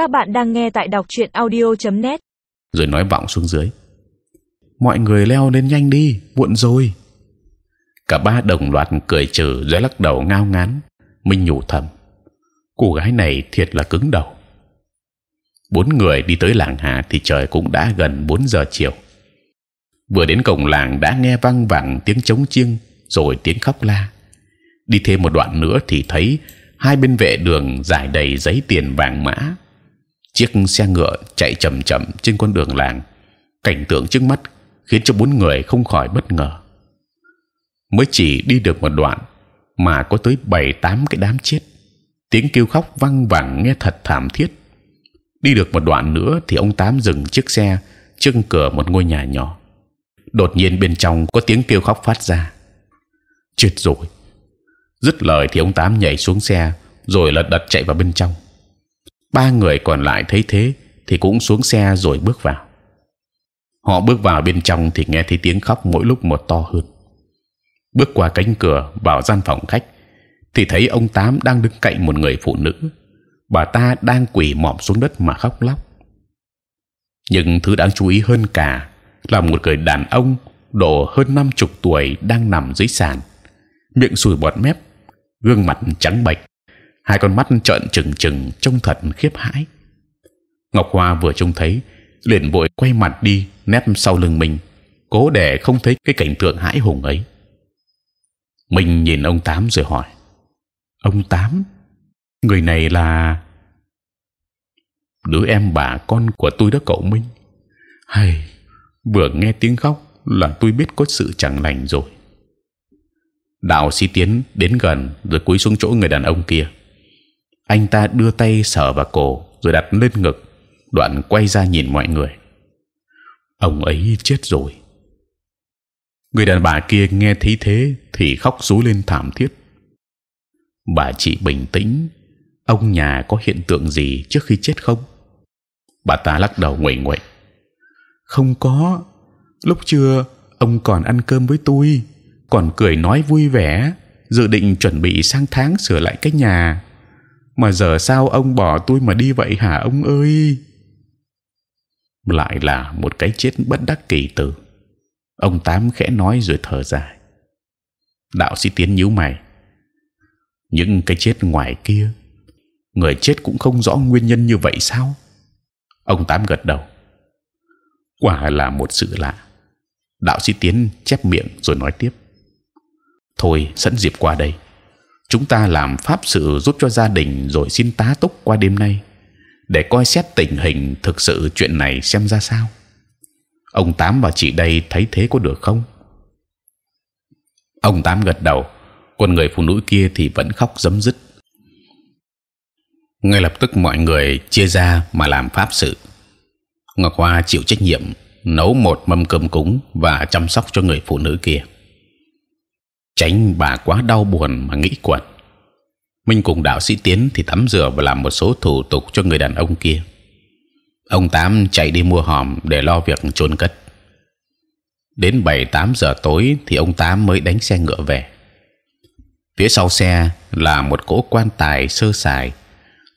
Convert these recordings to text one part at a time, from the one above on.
Các bạn đang nghe tại đọc truyện audio.net. Rồi nói vọng xuống dưới. Mọi người leo lên nhanh đi, muộn rồi. Cả ba đồng loạt cười trừ rồi lắc đầu ngao ngán. Minh nhủ thầm, cô gái này thiệt là cứng đầu. Bốn người đi tới làng hạ thì trời cũng đã gần 4 giờ chiều. Vừa đến cổng làng đã nghe vang vẳng tiếng trống chiêng rồi tiếng khóc la. Đi thêm một đoạn nữa thì thấy hai bên vệ đường giải đầy giấy tiền vàng mã chiếc xe ngựa chạy chậm chậm trên con đường làng. Cảnh tượng trước mắt khiến cho bốn người không khỏi bất ngờ. Mới chỉ đi được một đoạn mà có tới bảy, tám cái đám chết. Tiếng kêu khóc vang vẳng, nghe thật thảm thiết. Đi được một đoạn nữa thì ông tám dừng chiếc xe trước cửa một ngôi nhà nhỏ. Đột nhiên bên trong có tiếng kêu khóc phát ra. Chết rồi. Dứt lời thì ông tám nhảy xuống xe, rồi lật đật chạy vào bên trong ba người còn lại thấy thế thì cũng xuống xe rồi bước vào. Họ bước vào bên trong thì nghe thấy tiếng khóc mỗi lúc một to hơn. Bước qua cánh cửa vào gian phòng khách thì thấy ông tám đang đứng cạnh một người phụ nữ. Bà ta đang quỳ mọm xuống đất mà khóc lóc. Nhưng thứ đáng chú ý hơn cả là một người đàn ông độ hơn năm chục tuổi đang nằm dưới sàn. Miệng sùi bọt mép, gương mặt trắng bệch hai con mắt trợn trừng trừng, trông thật khiếp hãi. Ngọc hoa vừa trông thấy, liền vội quay mặt đi, nép sau lưng mình, cố để không thấy cái cảnh tượng hãi hùng ấy. Mình nhìn ông tám rồi hỏi, ông tám, người này là đứa em bà con của tôi đó cậu minh. Hay, vừa nghe tiếng khóc là tôi biết có sự chẳng lành rồi. Đạo sĩ tiến đến gần rồi cúi xuống chỗ người đàn ông kia anh ta đưa tay sờ vào cổ, rồi đặt lên ngực. Đoạn quay ra nhìn mọi người. Ông ấy chết rồi. Người đàn bà kia nghe thấy thế thì khóc rú lên thảm thiết. Bà chị bình tĩnh. Ông nhà có hiện tượng gì trước khi chết không? Bà ta lắc đầu nguậy nguậy không có. Lúc trưa, ông còn ăn cơm với tôi, còn cười nói vui vẻ, dự định chuẩn bị sang tháng sửa lại cái nhà mà giờ sao ông bỏ tôi mà đi vậy hả ông ơi? Lại là một cái chết bất đắc kỳ tử. Ông tám khẽ nói rồi thở dài. Đạo sĩ tiến nhíu mày. Những cái chết ngoài kia, người chết cũng không rõ nguyên nhân như vậy sao? Ông tám gật đầu. Quả là một sự lạ. Đạo sĩ tiến chép miệng rồi nói tiếp. Thôi sẵn dịp qua đây chúng ta làm pháp sự giúp cho gia đình rồi xin tá túc qua đêm nay, để coi xét tình hình thực sự chuyện này xem ra sao. Ông tám và chị đây thấy thế có được không? Ông tám gật đầu, còn người phụ nữ kia thì vẫn khóc dấm dứt. Ngay lập tức mọi người chia ra mà làm pháp sự. Ngọc hoa chịu trách nhiệm nấu một mâm cơm cúng và chăm sóc cho người phụ nữ kia tránh bà quá đau buồn mà nghĩ quẩn. Minh cùng đạo sĩ tiến thì tắm rửa và làm một số thủ tục cho người đàn ông kia. Ông tám chạy đi mua hòm để lo việc chôn cất. Đến bảy, tám giờ tối thì ông tám mới đánh xe ngựa về. Phía sau xe là một cỗ quan tài sơ sài,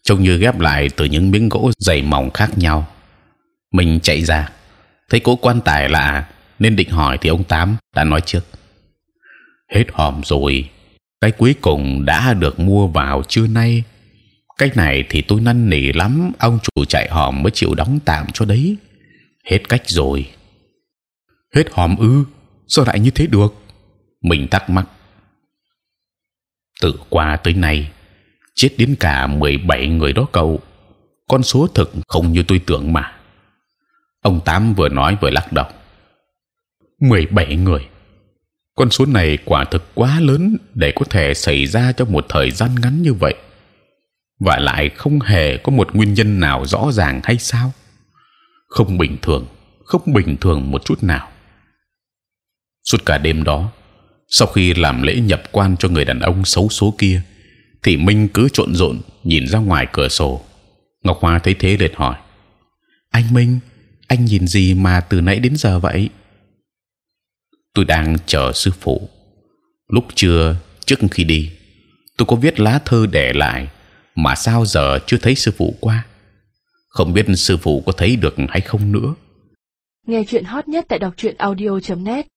trông như ghép lại từ những miếng gỗ dày mỏng khác nhau. Mình chạy ra, thấy cỗ quan tài lạ, nên định hỏi thì ông tám đã nói trước hết hòm rồi. Cái cuối cùng đã được mua vào trưa nay. Cái này thì tôi năn nỉ lắm, ông chủ chạy hòm mới chịu đóng tạm cho đấy. Hết cách rồi. Hết hòm ư? Sao lại như thế được? Mình thắc mắc. Từ qua tới nay, chết đến cả 17 người đó cậu. Con số thực không như tôi tưởng mà. Ông tám vừa nói vừa lắc đầu. 17 người con số này quả thực quá lớn để có thể xảy ra trong một thời gian ngắn như vậy. Và lại không hề có một nguyên nhân nào rõ ràng hay sao? Không bình thường, không bình thường một chút nào. Suốt cả đêm đó, sau khi làm lễ nhập quan cho người đàn ông xấu số kia, thì minh cứ trộn rộn nhìn ra ngoài cửa sổ. Ngọc hoa thấy thế liền hỏi, anh minh, anh nhìn gì mà từ nãy đến giờ vậy? Tôi đang chờ sư phụ. Lúc trưa, trước khi đi, tôi có viết lá thơ để lại mà sao giờ chưa thấy sư phụ qua. Không biết sư phụ có thấy được hay không nữa. Nghe chuyện hot nhất tại đọc truyện audio.net